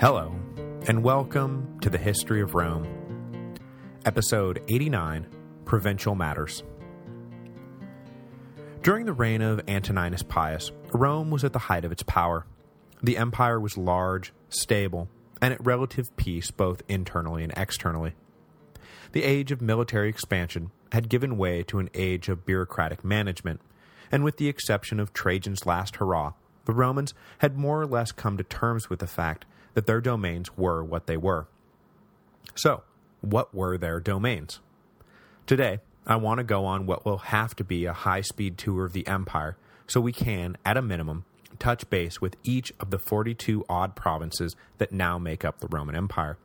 Hello, and welcome to the History of Rome, Episode 89, Provincial Matters. During the reign of Antoninus Pius, Rome was at the height of its power. The empire was large, stable, and at relative peace both internally and externally. The age of military expansion had given way to an age of bureaucratic management, and with the exception of Trajan's last hurrah, the Romans had more or less come to terms with the fact that their domains were what they were. So, what were their domains? Today, I want to go on what will have to be a high-speed tour of the empire so we can, at a minimum, touch base with each of the 42 odd provinces that now make up the Roman Empire.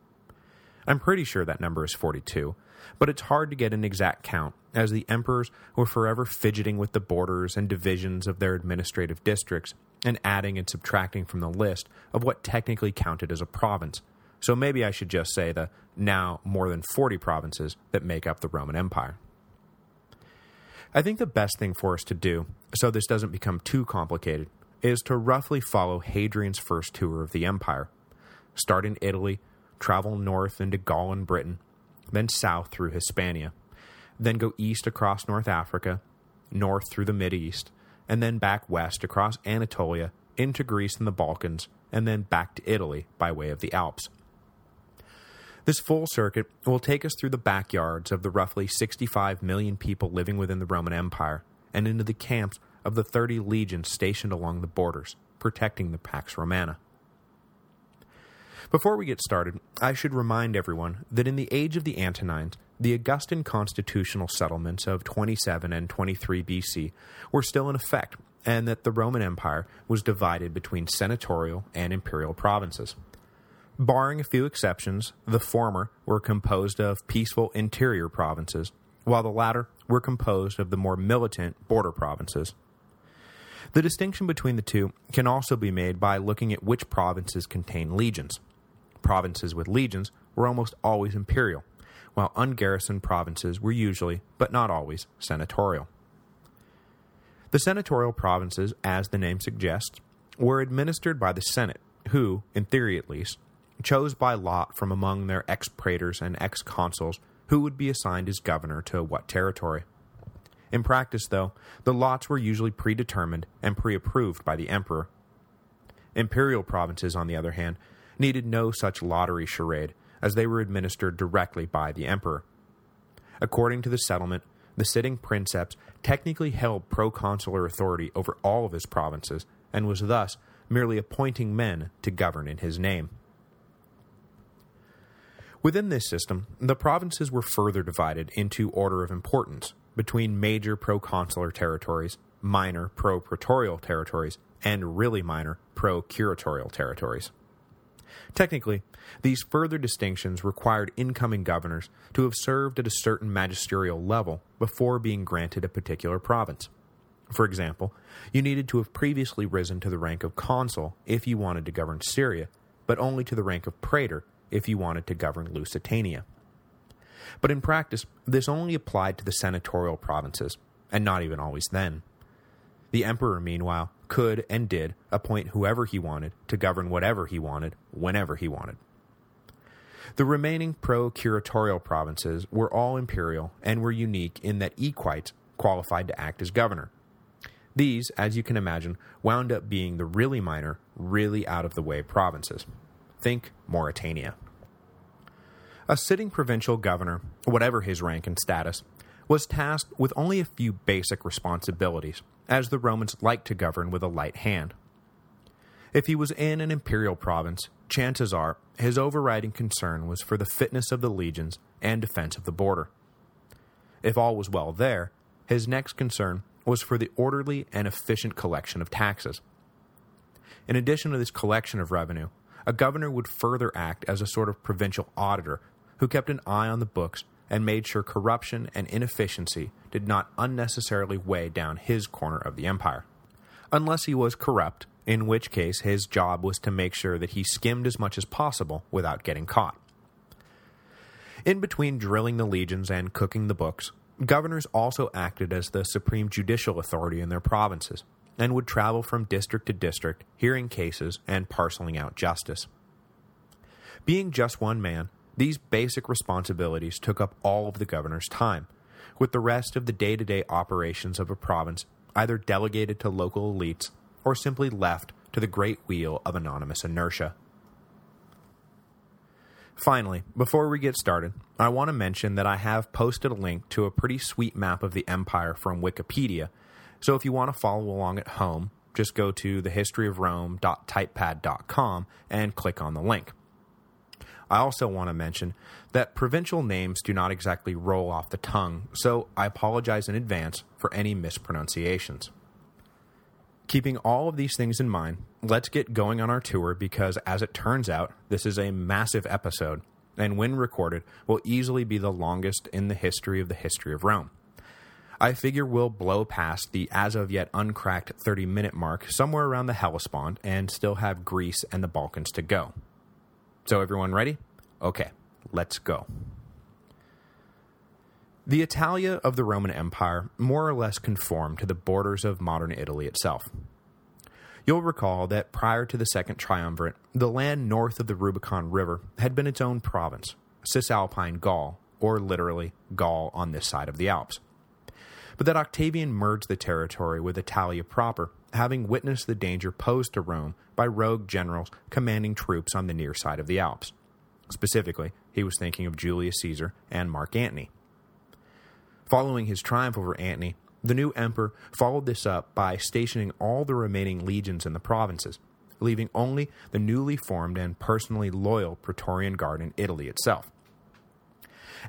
I'm pretty sure that number is 42, but it's hard to get an exact count, as the emperors were forever fidgeting with the borders and divisions of their administrative districts, and adding and subtracting from the list of what technically counted as a province. So maybe I should just say the now more than 40 provinces that make up the Roman Empire. I think the best thing for us to do, so this doesn't become too complicated, is to roughly follow Hadrian's first tour of the empire. Start in Italy, travel north into Gaul and Britain, then south through Hispania, then go east across North Africa, north through the Mideast, and then back west across Anatolia, into Greece and the Balkans, and then back to Italy by way of the Alps. This full circuit will take us through the backyards of the roughly 65 million people living within the Roman Empire, and into the camps of the 30 legions stationed along the borders, protecting the Pax Romana. Before we get started, I should remind everyone that in the age of the Antonines, the Augustan constitutional settlements of 27 and 23 BC were still in effect, and that the Roman Empire was divided between senatorial and imperial provinces. Barring a few exceptions, the former were composed of peaceful interior provinces, while the latter were composed of the more militant border provinces. The distinction between the two can also be made by looking at which provinces contain legions. Provinces with legions were almost always imperial, while ungarrisoned provinces were usually, but not always, senatorial. The senatorial provinces, as the name suggests, were administered by the Senate, who, in theory at least, chose by lot from among their ex-praetors and ex-consuls who would be assigned as governor to what territory. In practice, though, the lots were usually predetermined and pre-approved by the emperor. Imperial provinces, on the other hand, needed no such lottery charade, as they were administered directly by the emperor. According to the settlement, the sitting princeps technically held proconsular authority over all of his provinces, and was thus merely appointing men to govern in his name. Within this system, the provinces were further divided into order of importance, between major proconsular territories, minor pro-praetorial territories, and really minor pro-curatorial territories. Technically, these further distinctions required incoming governors to have served at a certain magisterial level before being granted a particular province. For example, you needed to have previously risen to the rank of consul if you wanted to govern Syria, but only to the rank of praetor if you wanted to govern Lusitania. But in practice, this only applied to the senatorial provinces, and not even always then. The emperor, meanwhile, could and did appoint whoever he wanted to govern whatever he wanted, whenever he wanted. The remaining pro-curatorial provinces were all imperial and were unique in that equites qualified to act as governor. These, as you can imagine, wound up being the really minor, really out-of-the-way provinces. Think Mauritania. A sitting provincial governor, whatever his rank and status, was tasked with only a few basic responsibilities, as the Romans liked to govern with a light hand. If he was in an imperial province, chances are his overriding concern was for the fitness of the legions and defense of the border. If all was well there, his next concern was for the orderly and efficient collection of taxes. In addition to this collection of revenue, a governor would further act as a sort of provincial auditor who kept an eye on the books and made sure corruption and inefficiency did not unnecessarily weigh down his corner of the empire. Unless he was corrupt, in which case his job was to make sure that he skimmed as much as possible without getting caught. In between drilling the legions and cooking the books, governors also acted as the supreme judicial authority in their provinces, and would travel from district to district, hearing cases and parceling out justice. Being just one man, these basic responsibilities took up all of the governor's time, with the rest of the day-to-day -day operations of a province either delegated to local elites or simply left to the great wheel of anonymous inertia. Finally, before we get started, I want to mention that I have posted a link to a pretty sweet map of the empire from Wikipedia, so if you want to follow along at home, just go to thehistoryofrome.typepad.com and click on the link. I also want to mention that provincial names do not exactly roll off the tongue, so I apologize in advance for any mispronunciations. Keeping all of these things in mind, let's get going on our tour because, as it turns out, this is a massive episode, and when recorded, will easily be the longest in the history of the history of Rome. I figure we'll blow past the as-of-yet uncracked 30-minute mark somewhere around the Hellespont and still have Greece and the Balkans to go. So everyone ready? Okay, let's go. The Italia of the Roman Empire more or less conformed to the borders of modern Italy itself. You'll recall that prior to the Second Triumvirate, the land north of the Rubicon River had been its own province, Cisalpine Gaul, or literally Gaul on this side of the Alps. But that Octavian merged the territory with Italia proper, having witnessed the danger posed to Rome by rogue generals commanding troops on the near side of the Alps. Specifically, he was thinking of Julius Caesar and Mark Antony. Following his triumph over Antony, the new emperor followed this up by stationing all the remaining legions in the provinces, leaving only the newly formed and personally loyal Praetorian Guard in Italy itself.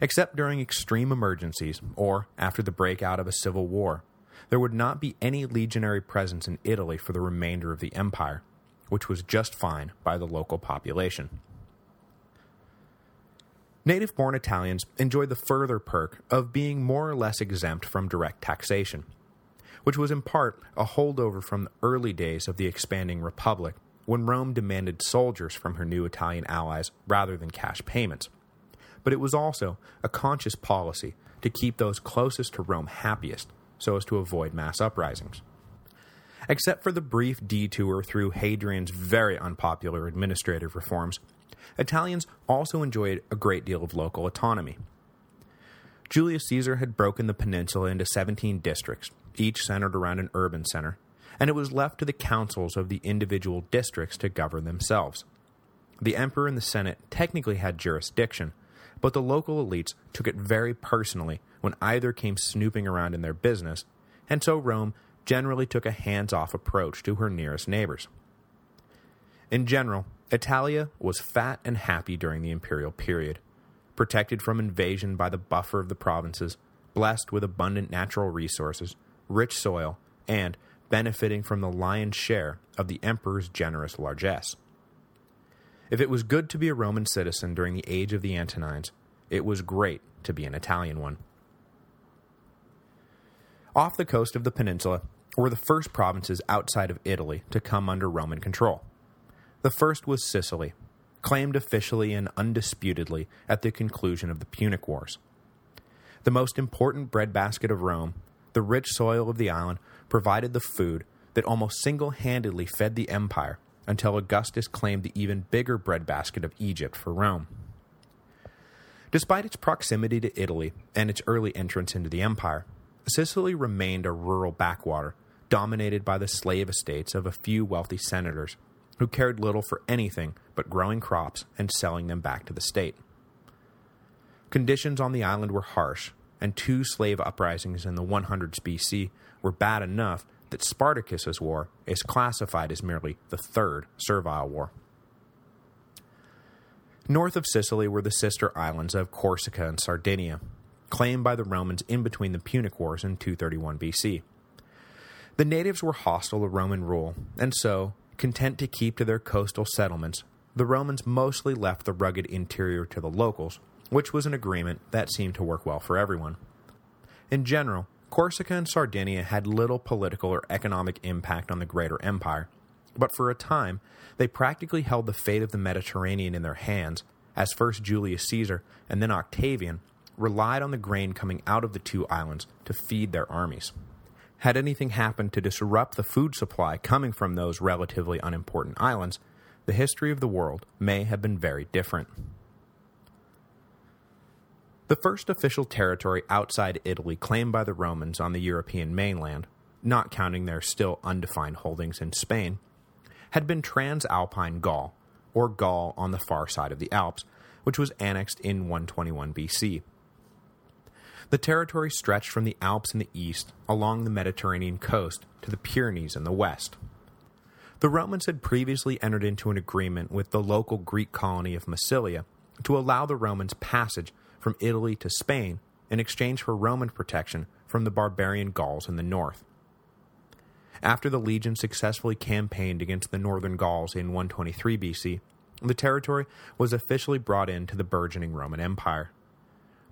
Except during extreme emergencies, or after the breakout of a civil war, there would not be any legionary presence in Italy for the remainder of the empire, which was just fine by the local population. Native-born Italians enjoyed the further perk of being more or less exempt from direct taxation, which was in part a holdover from the early days of the expanding Republic, when Rome demanded soldiers from her new Italian allies rather than cash payments. But it was also a conscious policy to keep those closest to Rome happiest, so as to avoid mass uprisings. Except for the brief detour through Hadrian's very unpopular administrative reforms, Italians also enjoyed a great deal of local autonomy. Julius Caesar had broken the peninsula into 17 districts, each centered around an urban center, and it was left to the councils of the individual districts to govern themselves. The emperor and the senate technically had jurisdiction, but the local elites took it very personally when either came snooping around in their business, and so Rome generally took a hands-off approach to her nearest neighbors. In general, Italia was fat and happy during the imperial period, protected from invasion by the buffer of the provinces, blessed with abundant natural resources, rich soil, and benefiting from the lion's share of the emperor's generous largesse. If it was good to be a Roman citizen during the age of the Antonines, it was great to be an Italian one. Off the coast of the peninsula were the first provinces outside of Italy to come under Roman control. The first was Sicily, claimed officially and undisputedly at the conclusion of the Punic Wars. The most important breadbasket of Rome, the rich soil of the island provided the food that almost single-handedly fed the empire until Augustus claimed the even bigger breadbasket of Egypt for Rome. Despite its proximity to Italy and its early entrance into the empire, Sicily remained a rural backwater, dominated by the slave estates of a few wealthy senators who cared little for anything but growing crops and selling them back to the state. Conditions on the island were harsh, and two slave uprisings in the 100s BC were bad enough that Spartacus's war is classified as merely the Third Servile War. North of Sicily were the sister islands of Corsica and Sardinia, claimed by the Romans in between the Punic Wars in 231 BC. The natives were hostile to Roman rule, and so, Content to keep to their coastal settlements, the Romans mostly left the rugged interior to the locals, which was an agreement that seemed to work well for everyone. In general, Corsica and Sardinia had little political or economic impact on the greater empire, but for a time, they practically held the fate of the Mediterranean in their hands, as first Julius Caesar and then Octavian relied on the grain coming out of the two islands to feed their armies. Had anything happened to disrupt the food supply coming from those relatively unimportant islands, the history of the world may have been very different. The first official territory outside Italy claimed by the Romans on the European mainland, not counting their still undefined holdings in Spain, had been Transalpine Gaul, or Gaul on the far side of the Alps, which was annexed in 121 BC. The territory stretched from the Alps in the east along the Mediterranean coast to the Pyrenees in the west. The Romans had previously entered into an agreement with the local Greek colony of Massilia to allow the Romans passage from Italy to Spain in exchange for Roman protection from the barbarian Gauls in the north. After the legion successfully campaigned against the northern Gauls in 123 BC, the territory was officially brought into the burgeoning Roman Empire.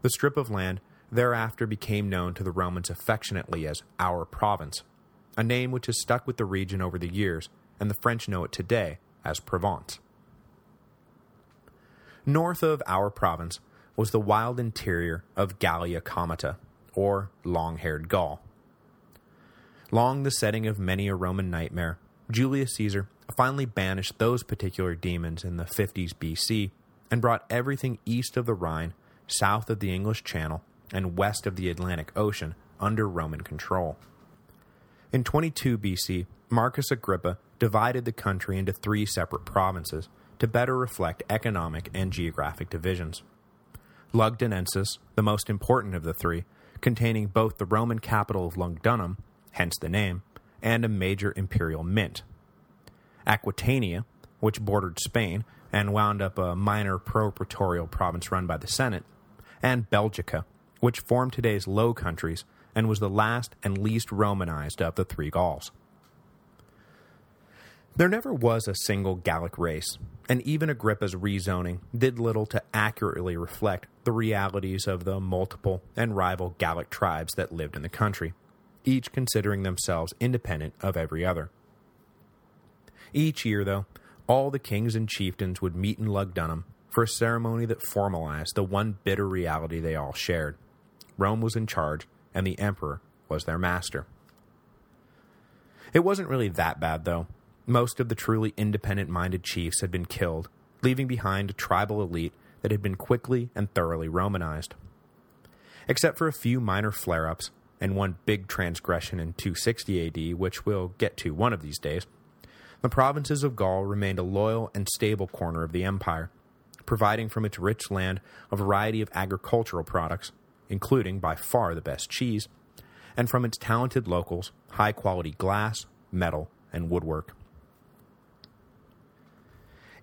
The strip of land thereafter became known to the Romans affectionately as Our Province, a name which has stuck with the region over the years, and the French know it today as Provence. North of Our Province was the wild interior of Gallia Comata, or long-haired Gaul. Long the setting of many a Roman nightmare, Julius Caesar finally banished those particular demons in the 50s BC and brought everything east of the Rhine, south of the English Channel, and west of the Atlantic Ocean under Roman control. In 22 BC, Marcus Agrippa divided the country into three separate provinces to better reflect economic and geographic divisions. Lugdunensis, the most important of the three, containing both the Roman capital of Lugdunum, hence the name, and a major imperial mint. Aquitania, which bordered Spain and wound up a minor pro-praetorial province run by the Senate, and Belgica, which formed today's Low Countries and was the last and least Romanized of the three Gauls. There never was a single Gallic race, and even Agrippa's rezoning did little to accurately reflect the realities of the multiple and rival Gallic tribes that lived in the country, each considering themselves independent of every other. Each year, though, all the kings and chieftains would meet in Lugdunum for a ceremony that formalized the one bitter reality they all shared. Rome was in charge, and the emperor was their master. It wasn't really that bad, though, most of the truly independent-minded chiefs had been killed, leaving behind a tribal elite that had been quickly and thoroughly Romanized. Except for a few minor flare-ups, and one big transgression in 260 AD, which we'll get to one of these days, the provinces of Gaul remained a loyal and stable corner of the empire, providing from its rich land a variety of agricultural products, including by far the best cheese, and from its talented locals, high-quality glass, metal, and woodwork.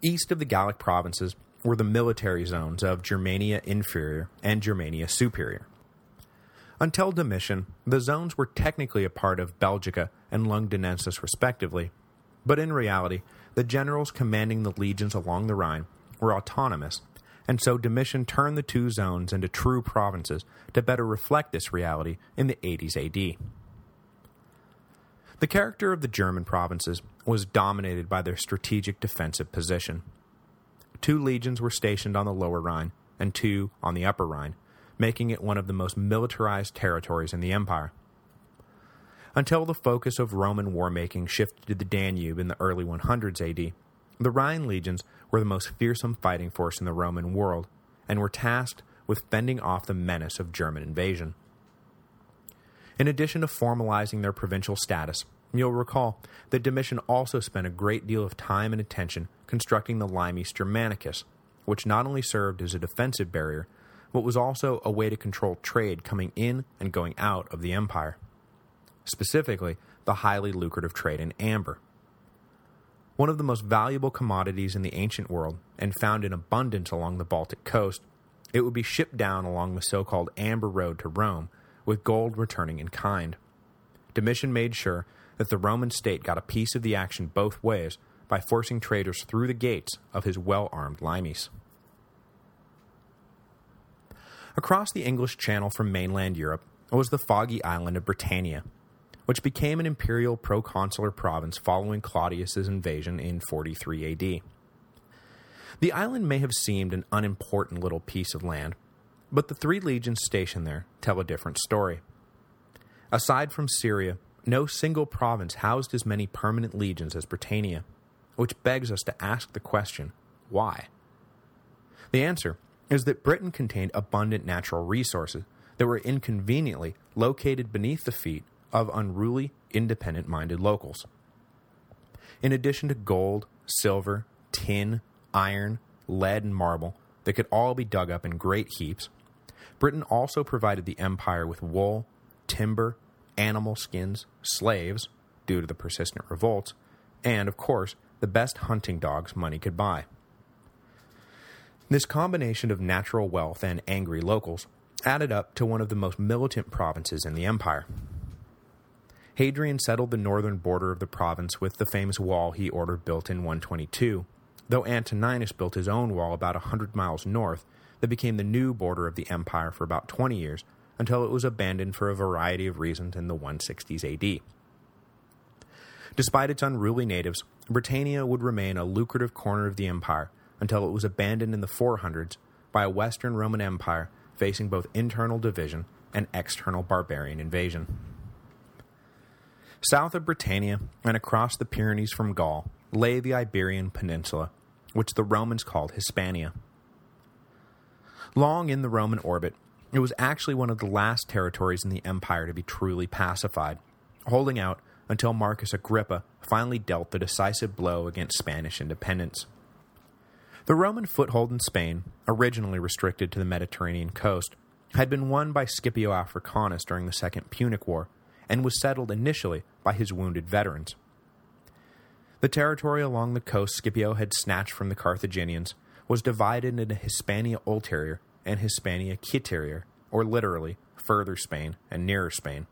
East of the Gallic provinces were the military zones of Germania Inferior and Germania Superior. Until Domitian, the zones were technically a part of Belgica and Lugdunensis respectively, but in reality, the generals commanding the legions along the Rhine were autonomous, and so Domitian turned the two zones into true provinces to better reflect this reality in the 80s AD. The character of the German provinces was dominated by their strategic defensive position. Two legions were stationed on the Lower Rhine, and two on the Upper Rhine, making it one of the most militarized territories in the empire. Until the focus of Roman war-making shifted to the Danube in the early 100s AD, the Rhine legions were the most fearsome fighting force in the Roman world, and were tasked with fending off the menace of German invasion. In addition to formalizing their provincial status, you'll recall that Domitian also spent a great deal of time and attention constructing the Limes Germanicus, which not only served as a defensive barrier, but was also a way to control trade coming in and going out of the empire. Specifically, the highly lucrative trade in amber. One of the most valuable commodities in the ancient world, and found in abundance along the Baltic coast, it would be shipped down along the so-called Amber Road to Rome, with gold returning in kind. Domitian made sure that the Roman state got a piece of the action both ways by forcing traders through the gates of his well-armed limes. Across the English Channel from mainland Europe was the foggy island of Britannia, which became an imperial proconsular province following Claudius's invasion in 43 AD. The island may have seemed an unimportant little piece of land, but the three legions stationed there tell a different story. Aside from Syria, no single province housed as many permanent legions as Britannia, which begs us to ask the question, why? The answer is that Britain contained abundant natural resources that were inconveniently located beneath the feet of unruly, independent-minded locals. In addition to gold, silver, tin, iron, lead, and marble that could all be dug up in great heaps, Britain also provided the empire with wool, timber, animal skins, slaves, due to the persistent revolts, and, of course, the best hunting dogs money could buy. This combination of natural wealth and angry locals added up to one of the most militant provinces in the empire. Hadrian settled the northern border of the province with the famous wall he ordered built in 122, though Antoninus built his own wall about a hundred miles north that became the new border of the empire for about 20 years until it was abandoned for a variety of reasons in the 160s AD. Despite its unruly natives, Britannia would remain a lucrative corner of the empire until it was abandoned in the 400s by a Western Roman Empire facing both internal division and external barbarian invasion. South of Britannia and across the Pyrenees from Gaul lay the Iberian Peninsula, which the Romans called Hispania. Long in the Roman orbit, it was actually one of the last territories in the empire to be truly pacified, holding out until Marcus Agrippa finally dealt the decisive blow against Spanish independence. The Roman foothold in Spain, originally restricted to the Mediterranean coast, had been won by Scipio Africanus during the Second Punic War, and was settled initially by his wounded veterans. The territory along the coast Scipio had snatched from the Carthaginians was divided into Hispania Ulterior and Hispania Citerior, or literally, further Spain and nearer Spain,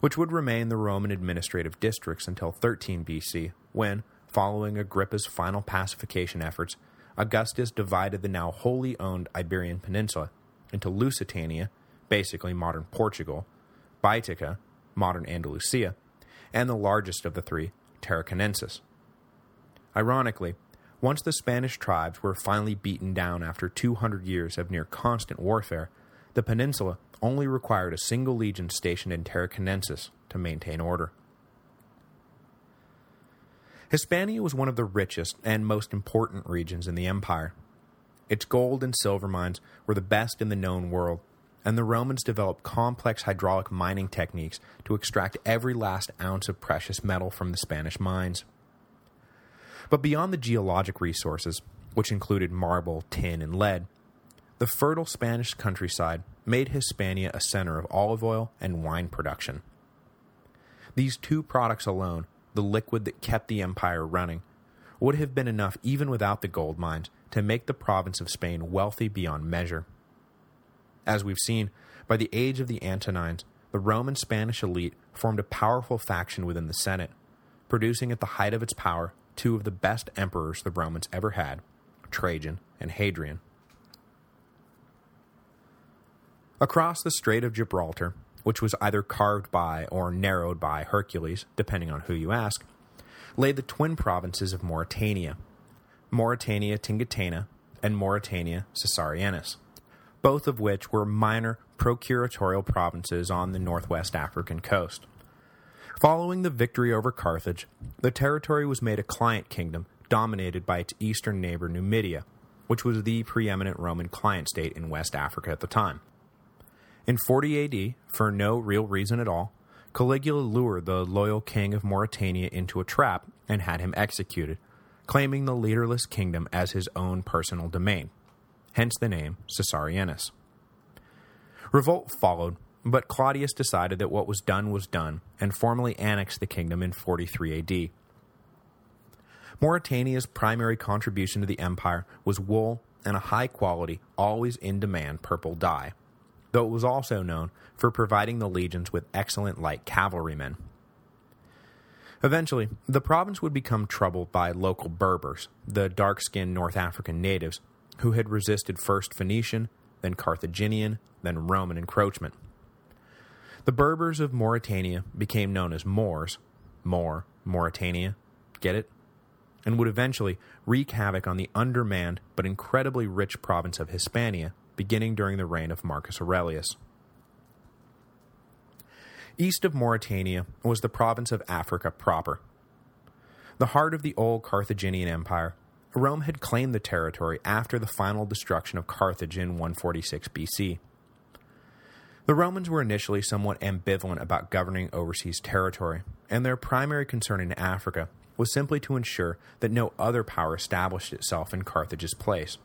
which would remain the Roman administrative districts until 13 BC, when, following Agrippa's final pacification efforts, Augustus divided the now wholly owned Iberian Peninsula into Lusitania, basically modern Portugal, Baetica, modern Andalusia, and the largest of the three, Tarraconensis. Ironically, once the Spanish tribes were finally beaten down after 200 years of near constant warfare, the peninsula only required a single legion stationed in Tarraconensis to maintain order. Hispania was one of the richest and most important regions in the empire. Its gold and silver mines were the best in the known world, and the Romans developed complex hydraulic mining techniques to extract every last ounce of precious metal from the Spanish mines. But beyond the geologic resources, which included marble, tin, and lead, the fertile Spanish countryside made Hispania a center of olive oil and wine production. These two products alone the liquid that kept the empire running, would have been enough even without the gold mines to make the province of Spain wealthy beyond measure. As we've seen, by the age of the Antonines, the Roman-Spanish elite formed a powerful faction within the Senate, producing at the height of its power two of the best emperors the Romans ever had, Trajan and Hadrian. Across the Strait of Gibraltar, which was either carved by or narrowed by Hercules, depending on who you ask, lay the twin provinces of Mauritania, Mauritania Tingitana and Mauritania Caesariensis, both of which were minor procuratorial provinces on the northwest African coast. Following the victory over Carthage, the territory was made a client kingdom dominated by its eastern neighbor Numidia, which was the preeminent Roman client state in West Africa at the time. In 40 AD, for no real reason at all, Caligula lured the loyal king of Mauritania into a trap and had him executed, claiming the leaderless kingdom as his own personal domain, hence the name Caesariensis. Revolt followed, but Claudius decided that what was done was done and formally annexed the kingdom in 43 AD. Mauritania's primary contribution to the empire was wool and a high-quality, always in-demand purple dye, though it was also known for providing the legions with excellent light cavalrymen. Eventually, the province would become troubled by local Berbers, the dark-skinned North African natives, who had resisted first Phoenician, then Carthaginian, then Roman encroachment. The Berbers of Mauritania became known as Moors, Moor, Mauritania, get it? And would eventually wreak havoc on the undermanned but incredibly rich province of Hispania beginning during the reign of Marcus Aurelius. East of Mauritania was the province of Africa proper. The heart of the old Carthaginian Empire, Rome had claimed the territory after the final destruction of Carthage in 146 BC. The Romans were initially somewhat ambivalent about governing overseas territory, and their primary concern in Africa was simply to ensure that no other power established itself in Carthage's place.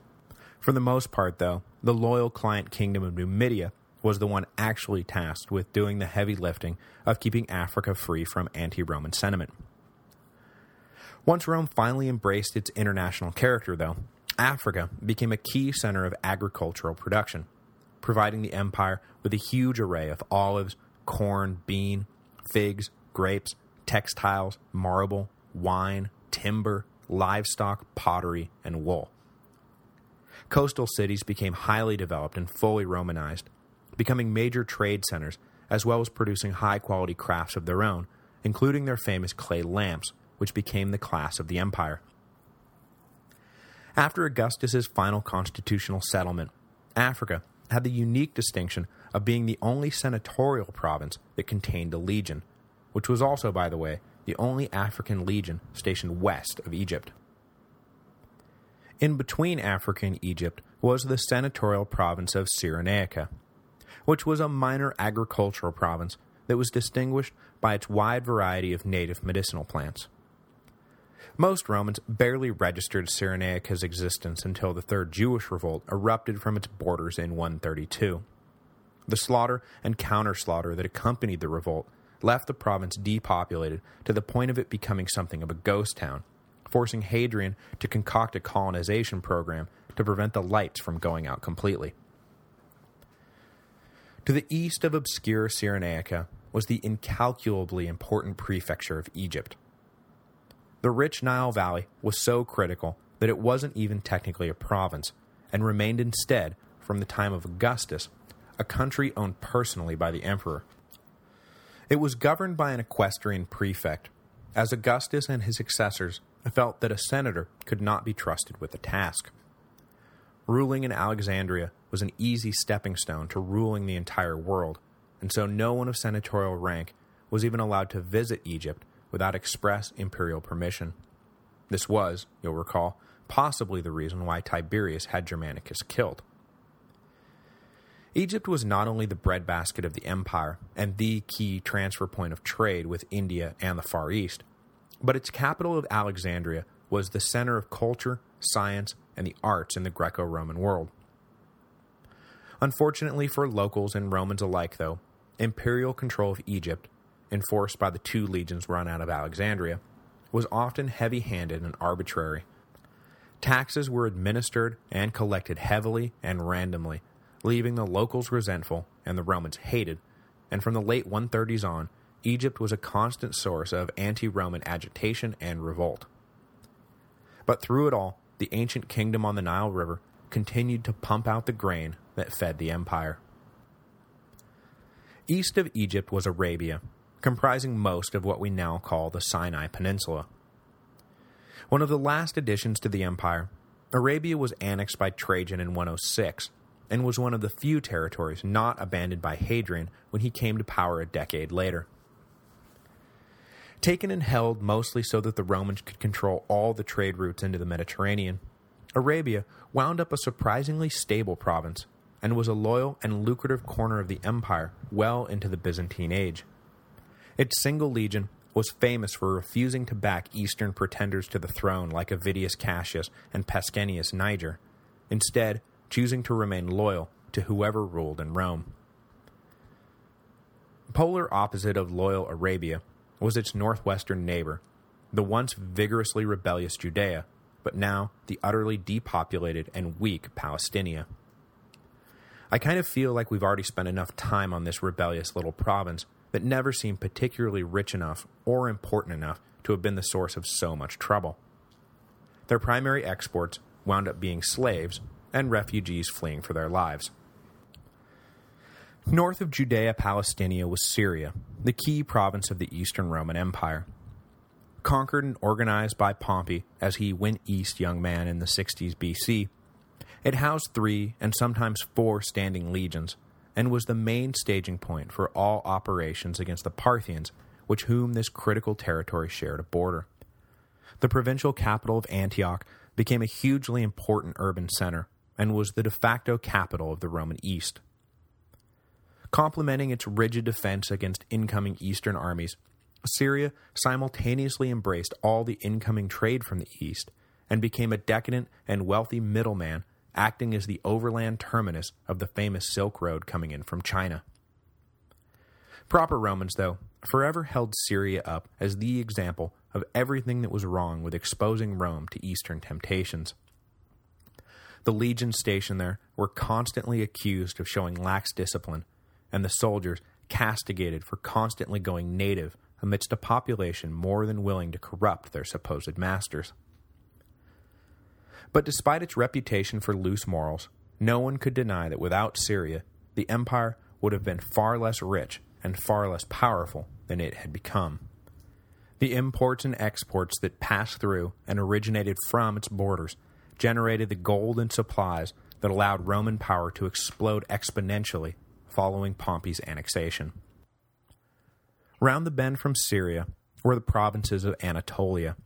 For the most part, though, the loyal client kingdom of Numidia was the one actually tasked with doing the heavy lifting of keeping Africa free from anti-Roman sentiment. Once Rome finally embraced its international character, though, Africa became a key center of agricultural production, providing the empire with a huge array of olives, corn, bean, figs, grapes, textiles, marble, wine, timber, livestock, pottery, and wool. Coastal cities became highly developed and fully Romanized, becoming major trade centers as well as producing high-quality crafts of their own, including their famous clay lamps, which became the class of the empire. After Augustus's final constitutional settlement, Africa had the unique distinction of being the only senatorial province that contained a legion, which was also, by the way, the only African legion stationed west of Egypt. In between Africa and Egypt was the senatorial province of Cyrenaica, which was a minor agricultural province that was distinguished by its wide variety of native medicinal plants. Most Romans barely registered Cyrenaica's existence until the Third Jewish Revolt erupted from its borders in 132. The slaughter and counter-slaughter that accompanied the revolt left the province depopulated to the point of it becoming something of a ghost town, forcing Hadrian to concoct a colonization program to prevent the lights from going out completely. To the east of obscure Cyrenaica was the incalculably important prefecture of Egypt, the rich Nile Valley was so critical that it wasn't even technically a province, and remained instead, from the time of Augustus, a country owned personally by the emperor. It was governed by an equestrian prefect, as Augustus and his successors felt that a senator could not be trusted with the task. Ruling in Alexandria was an easy stepping stone to ruling the entire world, and so no one of senatorial rank was even allowed to visit Egypt without express imperial permission. This was, you'll recall, possibly the reason why Tiberius had Germanicus killed. Egypt was not only the breadbasket of the empire and the key transfer point of trade with India and the Far East, but its capital of Alexandria was the center of culture, science, and the arts in the Greco-Roman world. Unfortunately for locals and Romans alike, though, imperial control of Egypt enforced by the two legions run out of Alexandria, was often heavy-handed and arbitrary. Taxes were administered and collected heavily and randomly, leaving the locals resentful and the Romans hated, and from the late 130s on, Egypt was a constant source of anti-Roman agitation and revolt. But through it all, the ancient kingdom on the Nile River continued to pump out the grain that fed the empire. East of Egypt was Arabia, comprising most of what we now call the Sinai Peninsula. One of the last additions to the empire, Arabia was annexed by Trajan in 106, and was one of the few territories not abandoned by Hadrian when he came to power a decade later. Taken and held mostly so that the Romans could control all the trade routes into the Mediterranean, Arabia wound up a surprisingly stable province, and was a loyal and lucrative corner of the empire well into the Byzantine age. Its single legion was famous for refusing to back eastern pretenders to the throne like Avidius Cassius and Pescennius Niger, instead choosing to remain loyal to whoever ruled in Rome. Polar opposite of loyal Arabia was its northwestern neighbor, the once vigorously rebellious Judea, but now the utterly depopulated and weak Palestinia. I kind of feel like we've already spent enough time on this rebellious little province but never seemed particularly rich enough or important enough to have been the source of so much trouble. Their primary exports wound up being slaves and refugees fleeing for their lives. North of Judea-Palestinia was Syria, the key province of the Eastern Roman Empire. Conquered and organized by Pompey as he went east young man in the 60s BC, it housed three and sometimes four standing legions, and was the main staging point for all operations against the Parthians, which whom this critical territory shared a border. The provincial capital of Antioch became a hugely important urban center and was the de facto capital of the Roman East. Complementing its rigid defense against incoming eastern armies, Syria simultaneously embraced all the incoming trade from the east and became a decadent and wealthy middleman acting as the overland terminus of the famous Silk Road coming in from China. Proper Romans, though, forever held Syria up as the example of everything that was wrong with exposing Rome to Eastern temptations. The legions stationed there were constantly accused of showing lax discipline, and the soldiers castigated for constantly going native amidst a population more than willing to corrupt their supposed masters. But despite its reputation for loose morals, no one could deny that without Syria, the empire would have been far less rich and far less powerful than it had become. The imports and exports that passed through and originated from its borders generated the gold and supplies that allowed Roman power to explode exponentially following Pompey's annexation. Round the bend from Syria were the provinces of Anatolia.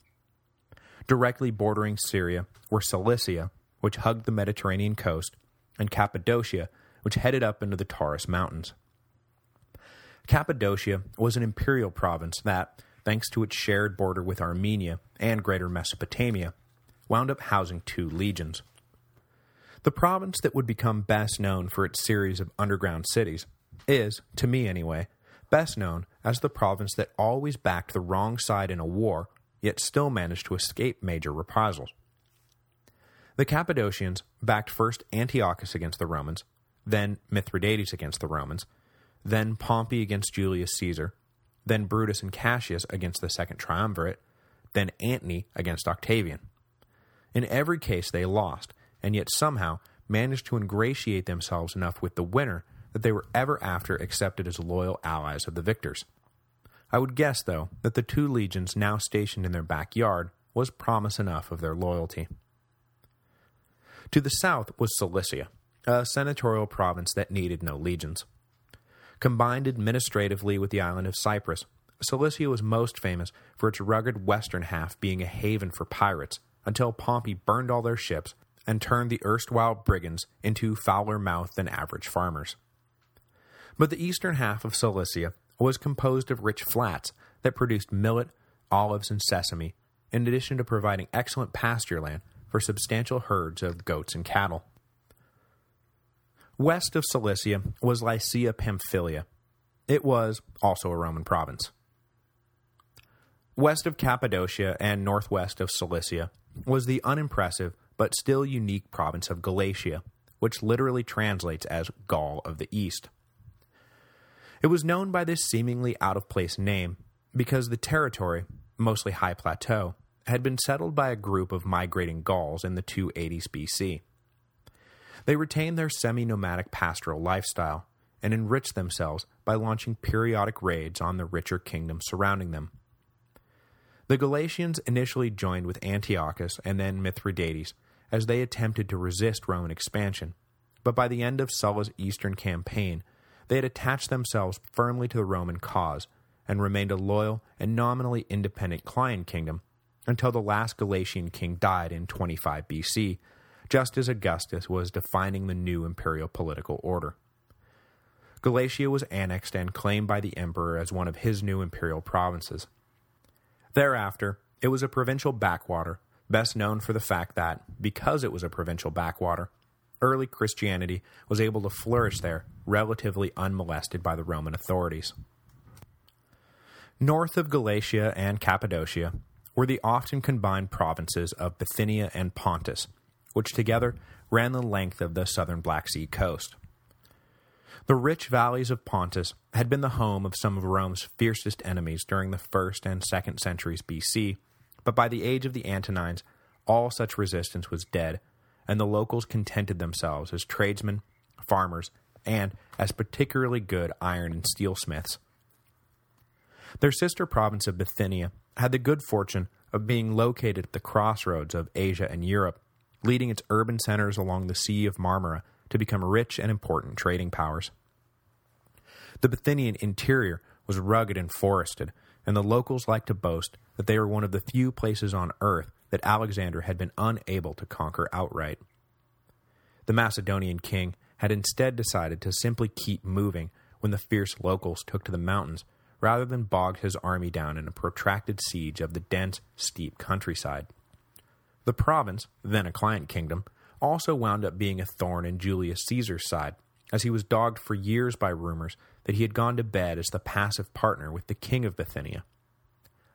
Directly bordering Syria were Cilicia, which hugged the Mediterranean coast, and Cappadocia, which headed up into the Taurus Mountains. Cappadocia was an imperial province that, thanks to its shared border with Armenia and Greater Mesopotamia, wound up housing two legions. The province that would become best known for its series of underground cities is, to me anyway, best known as the province that always backed the wrong side in a war, yet still managed to escape major reprisals. The Cappadocians backed first Antiochus against the Romans, then Mithridates against the Romans, then Pompey against Julius Caesar, then Brutus and Cassius against the Second Triumvirate, then Antony against Octavian. In every case they lost, and yet somehow managed to ingratiate themselves enough with the winner that they were ever after accepted as loyal allies of the victors. I would guess, though, that the two legions now stationed in their backyard was promise enough of their loyalty. To the south was Cilicia, a senatorial province that needed no legions. Combined administratively with the island of Cyprus, Cilicia was most famous for its rugged western half being a haven for pirates until Pompey burned all their ships and turned the erstwhile brigands into fouler-mouthed than average farmers. But the eastern half of Cilicia was composed of rich flats that produced millet, olives, and sesame, in addition to providing excellent pasture land for substantial herds of goats and cattle. West of Cilicia was Lycia Pamphylia. It was also a Roman province. West of Cappadocia and northwest of Cilicia was the unimpressive but still unique province of Galatia, which literally translates as Gaul of the East. It was known by this seemingly out-of-place name because the territory, mostly high plateau, had been settled by a group of migrating Gauls in the 280s BC. They retained their semi-nomadic pastoral lifestyle and enriched themselves by launching periodic raids on the richer kingdoms surrounding them. The Galatians initially joined with Antiochus and then Mithridates as they attempted to resist Roman expansion, but by the end of Sulla's eastern campaign, they had attached themselves firmly to the Roman cause and remained a loyal and nominally independent client kingdom until the last Galatian king died in 25 BC, just as Augustus was defining the new imperial political order. Galatia was annexed and claimed by the emperor as one of his new imperial provinces. Thereafter, it was a provincial backwater, best known for the fact that, because it was a provincial backwater, early Christianity was able to flourish there relatively unmolested by the Roman authorities. North of Galatia and Cappadocia were the often combined provinces of Bithynia and Pontus, which together ran the length of the southern Black Sea coast. The rich valleys of Pontus had been the home of some of Rome's fiercest enemies during the 1st and 2nd centuries BC, but by the age of the Antonines, all such resistance was dead, and the locals contented themselves as tradesmen, farmers, and as particularly good iron and steel smiths. Their sister province of Bithynia had the good fortune of being located at the crossroads of Asia and Europe, leading its urban centers along the Sea of Marmara to become rich and important trading powers. The Bithynian interior was rugged and forested, and the locals liked to boast that they were one of the few places on Earth that Alexander had been unable to conquer outright. The Macedonian king had instead decided to simply keep moving when the fierce locals took to the mountains, rather than bog his army down in a protracted siege of the dense, steep countryside. The province, then a client kingdom, also wound up being a thorn in Julius Caesar's side, as he was dogged for years by rumors that he had gone to bed as the passive partner with the king of Bithynia.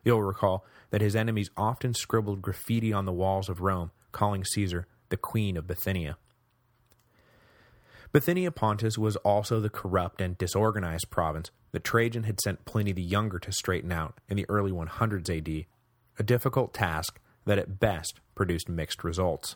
You'll recall that his enemies often scribbled graffiti on the walls of Rome, calling Caesar the Queen of Bithynia. Bithynia Pontus was also the corrupt and disorganized province that Trajan had sent Pliny the Younger to straighten out in the early 100s AD, a difficult task that at best produced mixed results.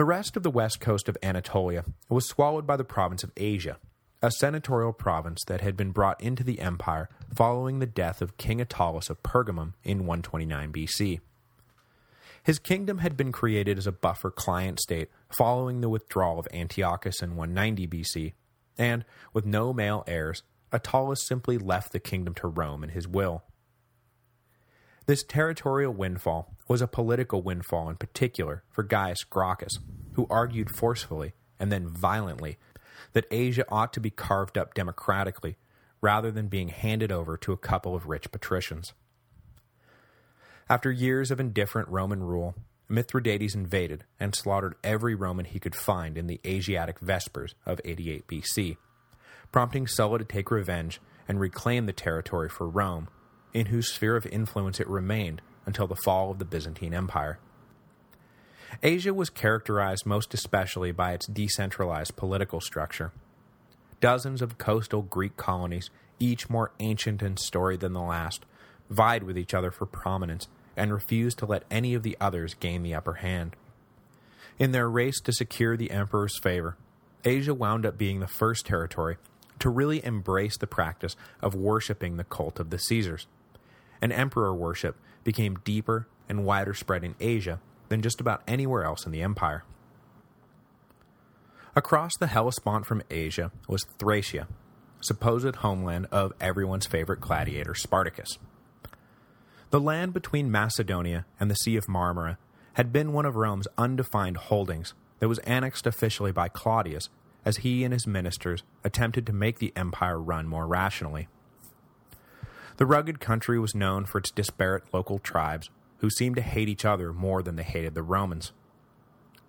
The rest of the west coast of Anatolia was swallowed by the province of Asia, a senatorial province that had been brought into the empire following the death of King Attalus of Pergamum in 129 BC. His kingdom had been created as a buffer client state following the withdrawal of Antiochus in 190 BC, and, with no male heirs, Attalus simply left the kingdom to Rome in his will. This territorial windfall was a political windfall in particular for Gaius Gracchus, who argued forcefully and then violently that Asia ought to be carved up democratically rather than being handed over to a couple of rich patricians. After years of indifferent Roman rule, Mithridates invaded and slaughtered every Roman he could find in the Asiatic Vespers of 88 BC, prompting Sulla to take revenge and reclaim the territory for Rome, in whose sphere of influence it remained until the fall of the Byzantine Empire. Asia was characterized most especially by its decentralized political structure. Dozens of coastal Greek colonies, each more ancient and storied than the last, vied with each other for prominence and refused to let any of the others gain the upper hand. In their race to secure the emperor's favor, Asia wound up being the first territory to really embrace the practice of worshipping the cult of the Caesars, and emperor worship became deeper and wider spread in Asia than just about anywhere else in the empire. Across the Hellespont from Asia was Thracia, supposed homeland of everyone's favorite gladiator Spartacus. The land between Macedonia and the Sea of Marmara had been one of Rome's undefined holdings that was annexed officially by Claudius as he and his ministers attempted to make the empire run more rationally. The rugged country was known for its disparate local tribes, who seemed to hate each other more than they hated the Romans.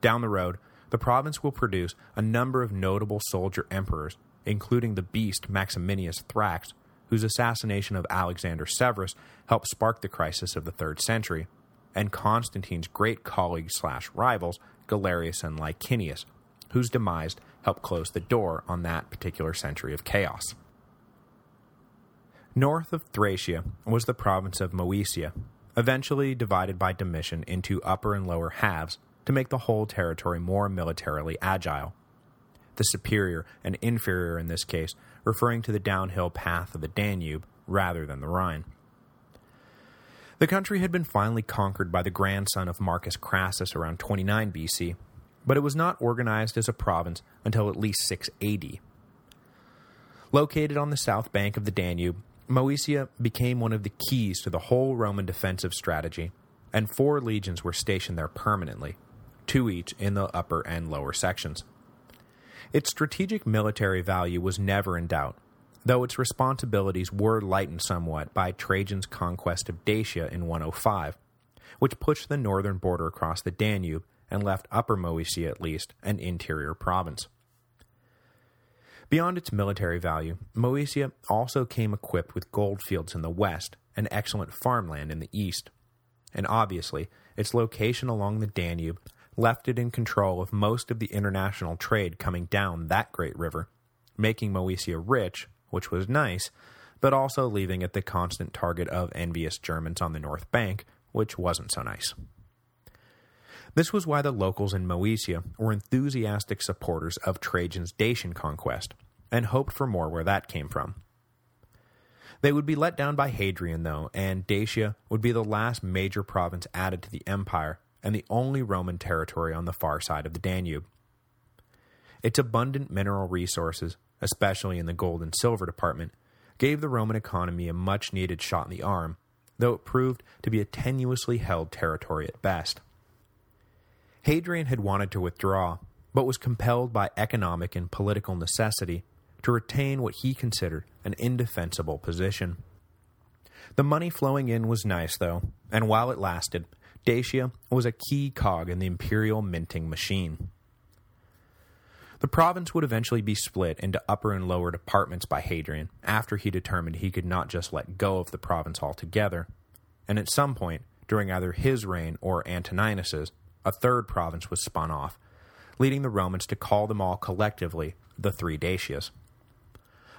Down the road, the province will produce a number of notable soldier emperors, including the beast Maximinius Thrax, whose assassination of Alexander Severus helped spark the crisis of the 3rd century, and Constantine's great colleagues slash rivals, Galerius and Licinius, whose demise helped close the door on that particular century of chaos. North of Thracia was the province of Moesia, eventually divided by Domitian into upper and lower halves to make the whole territory more militarily agile. The superior and inferior in this case referring to the downhill path of the Danube rather than the Rhine. The country had been finally conquered by the grandson of Marcus Crassus around 29 BC, but it was not organized as a province until at least 6 AD. Located on the south bank of the Danube, Moesia became one of the keys to the whole Roman defensive strategy, and four legions were stationed there permanently, two each in the upper and lower sections. Its strategic military value was never in doubt, though its responsibilities were lightened somewhat by Trajan's conquest of Dacia in 105, which pushed the northern border across the Danube and left Upper Moesia at least an interior province. Beyond its military value, Moesia also came equipped with gold fields in the west and excellent farmland in the east. And obviously, its location along the Danube left it in control of most of the international trade coming down that great river, making Moesia rich, which was nice, but also leaving it the constant target of envious Germans on the north bank, which wasn't so nice. This was why the locals in Moesia were enthusiastic supporters of Trajan's Dacian conquest, and hoped for more where that came from. They would be let down by Hadrian, though, and Dacia would be the last major province added to the empire and the only Roman territory on the far side of the Danube. Its abundant mineral resources, especially in the gold and silver department, gave the Roman economy a much-needed shot in the arm, though it proved to be a tenuously held territory at best. Hadrian had wanted to withdraw, but was compelled by economic and political necessity to retain what he considered an indefensible position. The money flowing in was nice, though, and while it lasted, Dacia was a key cog in the imperial minting machine. The province would eventually be split into upper and lower departments by Hadrian after he determined he could not just let go of the province altogether, and at some point, during either his reign or Antoninus's, a third province was spun off, leading the Romans to call them all collectively the Three Dacias.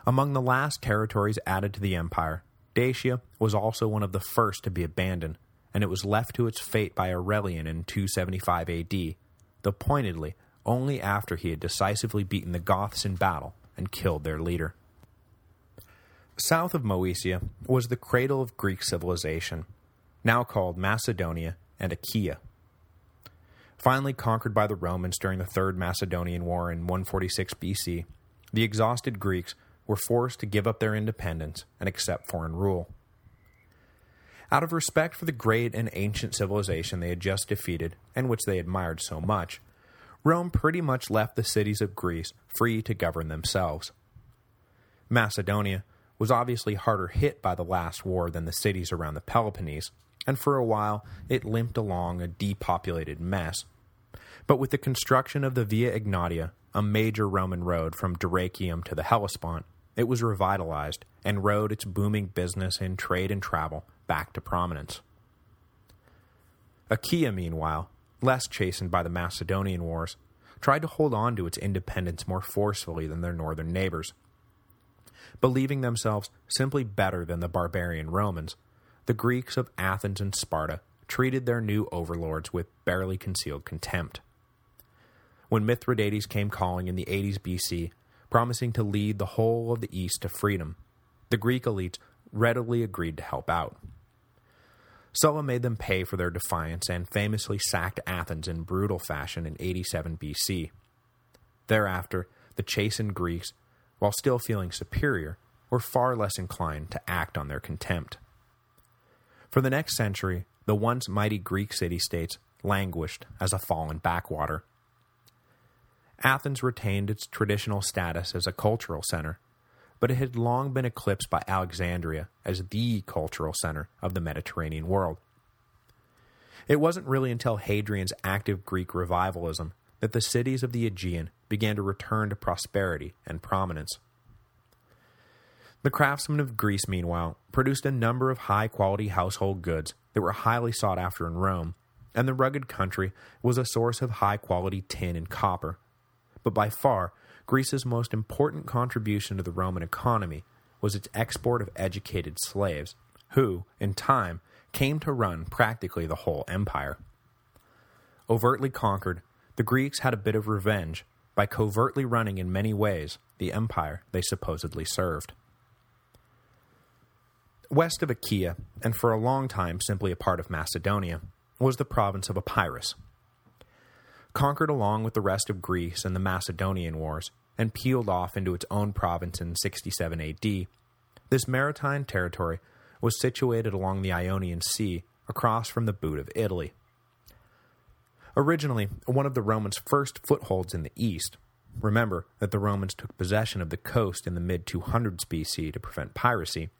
Among the last territories added to the empire, Dacia was also one of the first to be abandoned, and it was left to its fate by Aurelian in 275 AD, though pointedly only after he had decisively beaten the Goths in battle and killed their leader. South of Moesia was the cradle of Greek civilization, now called Macedonia and Achaia. Finally conquered by the Romans during the Third Macedonian War in 146 BC, the exhausted Greeks were forced to give up their independence and accept foreign rule. Out of respect for the great and ancient civilization they had just defeated, and which they admired so much, Rome pretty much left the cities of Greece free to govern themselves. Macedonia was obviously harder hit by the last war than the cities around the Peloponnese, and for a while it limped along a depopulated mess. But with the construction of the Via Egnatia, a major Roman road from Dyrrhachium to the Hellespont, it was revitalized and rode its booming business in trade and travel back to prominence. Achaia, meanwhile, less chastened by the Macedonian Wars, tried to hold on to its independence more forcefully than their northern neighbors. Believing themselves simply better than the barbarian Romans, the Greeks of Athens and Sparta treated their new overlords with barely concealed contempt. When Mithridates came calling in the 80s BC, promising to lead the whole of the East to freedom. The Greek elites readily agreed to help out. Sulla made them pay for their defiance and famously sacked Athens in brutal fashion in 87 BC. Thereafter, the chastened Greeks, while still feeling superior, were far less inclined to act on their contempt. For the next century, the once mighty Greek city-states languished as a fallen backwater, Athens retained its traditional status as a cultural center, but it had long been eclipsed by Alexandria as the cultural center of the Mediterranean world. It wasn't really until Hadrian's active Greek revivalism that the cities of the Aegean began to return to prosperity and prominence. The craftsmen of Greece, meanwhile, produced a number of high-quality household goods that were highly sought after in Rome, and the rugged country was a source of high-quality tin and copper, but by far, Greece's most important contribution to the Roman economy was its export of educated slaves, who, in time, came to run practically the whole empire. Overtly conquered, the Greeks had a bit of revenge by covertly running in many ways the empire they supposedly served. West of Achaia, and for a long time simply a part of Macedonia, was the province of Epirus, conquered along with the rest of Greece in the Macedonian Wars, and peeled off into its own province in 67 AD, this maritime territory was situated along the Ionian Sea across from the boot of Italy. Originally, one of the Romans' first footholds in the east, remember that the Romans took possession of the coast in the mid-200s BC to prevent piracy,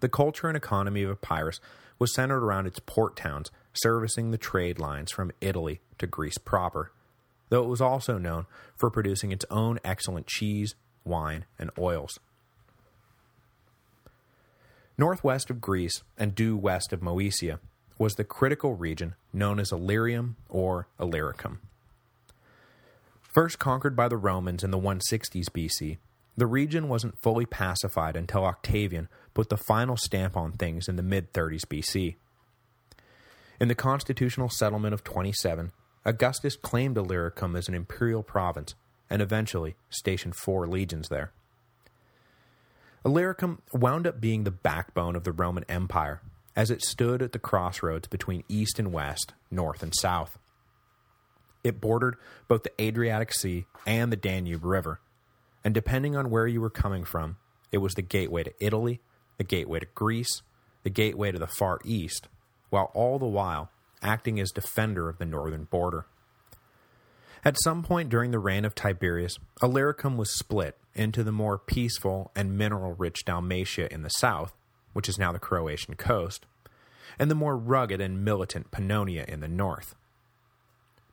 the culture and economy of Epirus was centered around its port towns servicing the trade lines from Italy to Greece proper, though it was also known for producing its own excellent cheese, wine, and oils. Northwest of Greece and due west of Moesia was the critical region known as Illyrium or Illyricum. First conquered by the Romans in the 160s BC, the region wasn't fully pacified until Octavian put the final stamp on things in the mid-30s BC. In the constitutional settlement of 27, Augustus claimed Illyricum as an imperial province, and eventually stationed four legions there. Illyricum wound up being the backbone of the Roman Empire, as it stood at the crossroads between east and west, north and south. It bordered both the Adriatic Sea and the Danube River, and depending on where you were coming from, It was the gateway to Italy, the gateway to Greece, the gateway to the Far East, while all the while acting as defender of the northern border. At some point during the reign of Tiberius, Illyricum was split into the more peaceful and mineral-rich Dalmatia in the south, which is now the Croatian coast, and the more rugged and militant Pannonia in the north.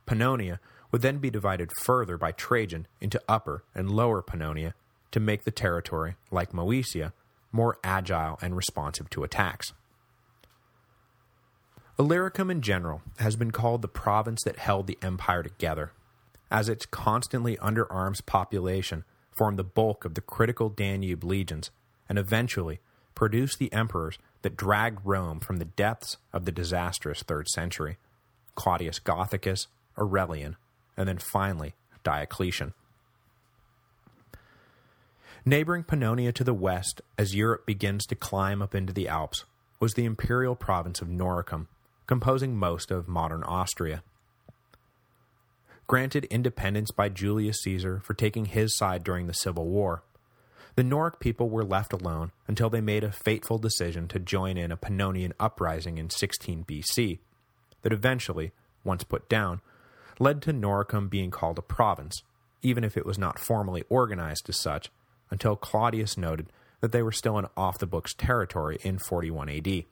Pannonia would then be divided further by Trajan into Upper and Lower Pannonia to make the territory, like Moesia, more agile and responsive to attacks. Illyricum in general has been called the province that held the empire together, as its constantly under-arms population formed the bulk of the critical Danube legions, and eventually produced the emperors that dragged Rome from the depths of the disastrous 3rd century, Claudius Gothicus, Aurelian, and then finally Diocletian. Neighboring Pannonia to the west, as Europe begins to climb up into the Alps, was the imperial province of Noricum, composing most of modern Austria. Granted independence by Julius Caesar for taking his side during the Civil War, the Noric people were left alone until they made a fateful decision to join in a Pannonian uprising in 16 BC that eventually, once put down, led to Noricum being called a province, even if it was not formally organized as such, until Claudius noted that they were still an off-the-books territory in 41 AD.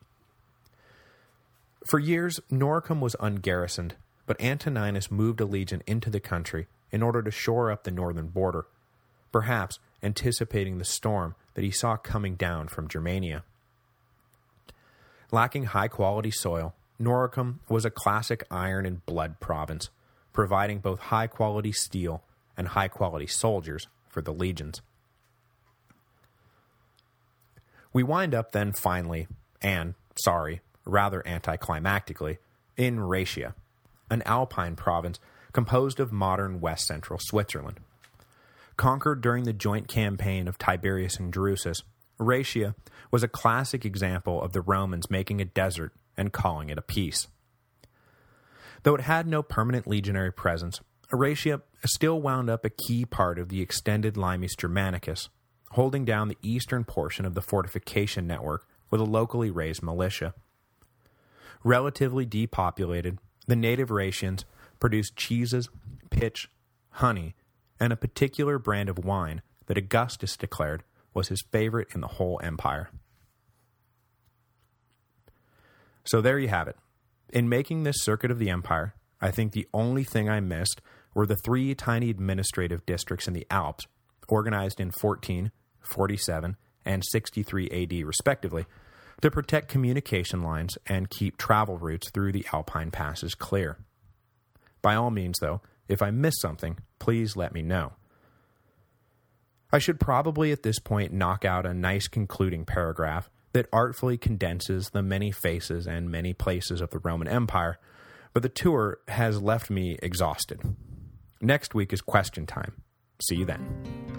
For years, Noricum was ungarrisoned, but Antoninus moved a legion into the country in order to shore up the northern border, perhaps anticipating the storm that he saw coming down from Germania. Lacking high-quality soil, Noricum was a classic iron and blood province, providing both high-quality steel and high-quality soldiers for the legions. We wind up then finally, and, sorry, rather anticlimactically, in Raetia, an alpine province composed of modern west-central Switzerland. Conquered during the joint campaign of Tiberius and Drusus, Raetia was a classic example of the Romans making a desert and calling it a peace. Though it had no permanent legionary presence, Raetia still wound up a key part of the extended Limes Germanicus, holding down the eastern portion of the fortification network with a locally raised militia. Relatively depopulated, the native Raetians produced cheeses, pitch, honey, and a particular brand of wine that Augustus declared was his favorite in the whole empire. So there you have it. In making this circuit of the empire, I think the only thing I missed were the three tiny administrative districts in the Alps, organized in 14, 47, and 63 AD respectively, to protect communication lines and keep travel routes through the Alpine passes clear. By all means, though, if I miss something, please let me know. I should probably at this point knock out a nice concluding paragraph that artfully condenses the many faces and many places of the Roman Empire, but the tour has left me exhausted. Next week is question time. See you then.